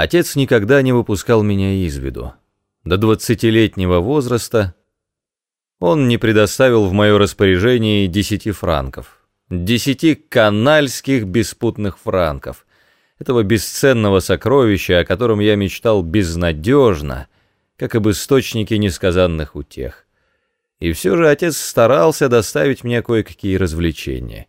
Отец никогда не выпускал меня из виду. До двадцатилетнего возраста он не предоставил в мое распоряжение десяти франков. Десяти канальских беспутных франков. Этого бесценного сокровища, о котором я мечтал безнадежно, как об источнике несказанных утех. И все же отец старался доставить мне кое-какие развлечения.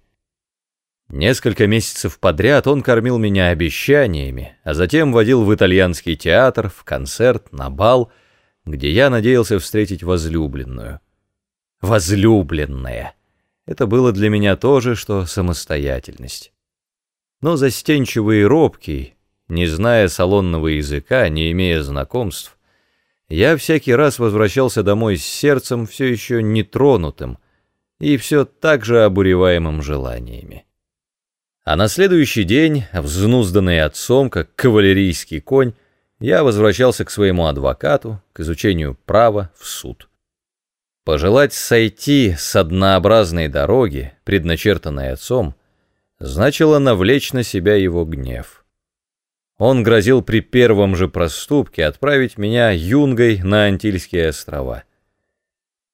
Несколько месяцев подряд он кормил меня обещаниями, а затем водил в итальянский театр, в концерт, на бал, где я надеялся встретить возлюбленную. Возлюбленная! Это было для меня то же, что самостоятельность. Но застенчивый и робкий, не зная салонного языка, не имея знакомств, я всякий раз возвращался домой с сердцем все еще нетронутым и все так же обуреваемым желаниями. А на следующий день, взнузданный отцом, как кавалерийский конь, я возвращался к своему адвокату, к изучению права в суд. Пожелать сойти с однообразной дороги, предначертанной отцом, значило навлечь на себя его гнев. Он грозил при первом же проступке отправить меня юнгой на Антильские острова.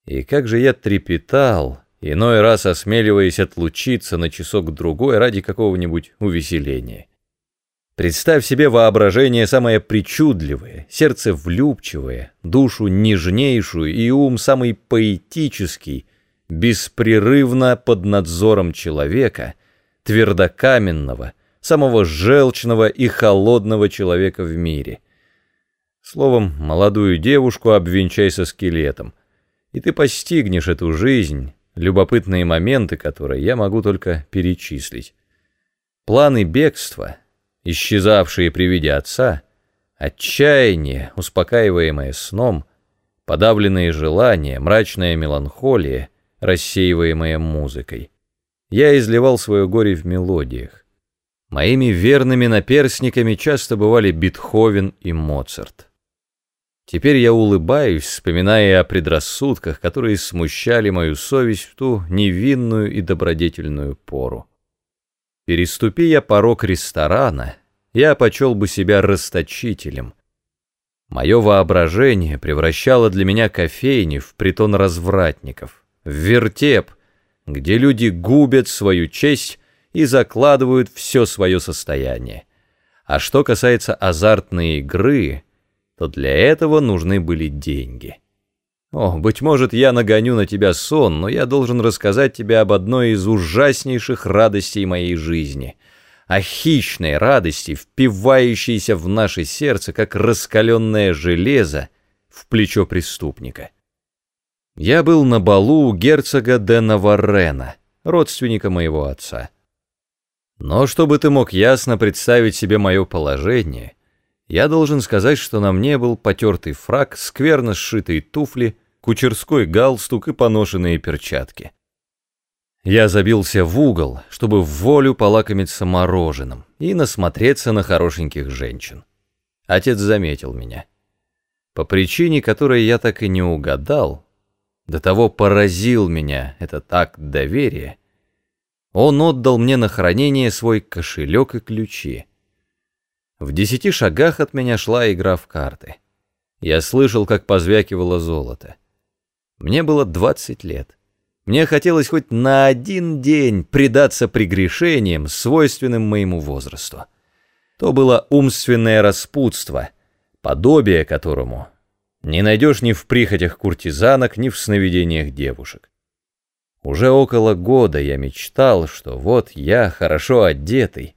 И как же я трепетал, иной раз осмеливаясь отлучиться на часок-другой ради какого-нибудь увеселения. Представь себе воображение самое причудливое, сердце влюбчивое, душу нежнейшую и ум самый поэтический, беспрерывно под надзором человека, твердокаменного, самого желчного и холодного человека в мире. Словом, молодую девушку обвенчай со скелетом, и ты постигнешь эту жизнь, любопытные моменты, которые я могу только перечислить. Планы бегства, исчезавшие при виде отца, отчаяние, успокаиваемое сном, подавленные желания, мрачная меланхолия, рассеиваемая музыкой. Я изливал свое горе в мелодиях. Моими верными наперсниками часто бывали Бетховен и Моцарт. Теперь я улыбаюсь, вспоминая о предрассудках, которые смущали мою совесть в ту невинную и добродетельную пору. Переступи я порог ресторана, я почел бы себя расточителем. Мое воображение превращало для меня кофейни в притон развратников, в вертеп, где люди губят свою честь и закладывают все свое состояние. А что касается азартной игры — то для этого нужны были деньги. О, быть может, я нагоню на тебя сон, но я должен рассказать тебе об одной из ужаснейших радостей моей жизни, о хищной радости, впивающейся в наше сердце, как раскаленное железо в плечо преступника. Я был на балу у герцога де Наваррена, родственника моего отца. Но чтобы ты мог ясно представить себе мое положение, я должен сказать, что на мне был потертый фраг, скверно сшитые туфли, кучерской галстук и поношенные перчатки. Я забился в угол, чтобы в волю полакомиться мороженым и насмотреться на хорошеньких женщин. Отец заметил меня. По причине, которой я так и не угадал, до того поразил меня этот акт доверия, он отдал мне на хранение свой кошелек и ключи. В десяти шагах от меня шла игра в карты. Я слышал, как позвякивало золото. Мне было двадцать лет. Мне хотелось хоть на один день предаться прегрешениям, свойственным моему возрасту. То было умственное распутство, подобие которому не найдешь ни в прихотях куртизанок, ни в сновидениях девушек. Уже около года я мечтал, что вот я, хорошо одетый,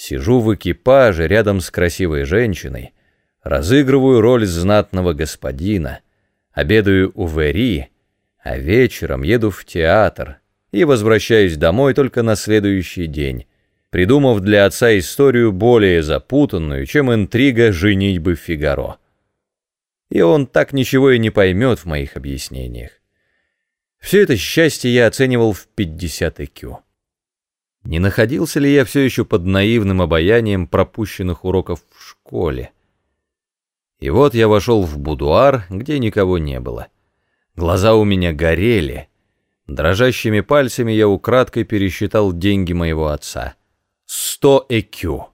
Сижу в экипаже рядом с красивой женщиной, разыгрываю роль знатного господина, обедаю у Вери, а вечером еду в театр и возвращаюсь домой только на следующий день, придумав для отца историю более запутанную, чем интрига женитьбы Фигаро. И он так ничего и не поймет в моих объяснениях. Все это счастье я оценивал в 50 IQ. Не находился ли я все еще под наивным обаянием пропущенных уроков в школе? И вот я вошел в будуар, где никого не было. Глаза у меня горели. Дрожащими пальцами я украдкой пересчитал деньги моего отца. Сто ЭКЮ.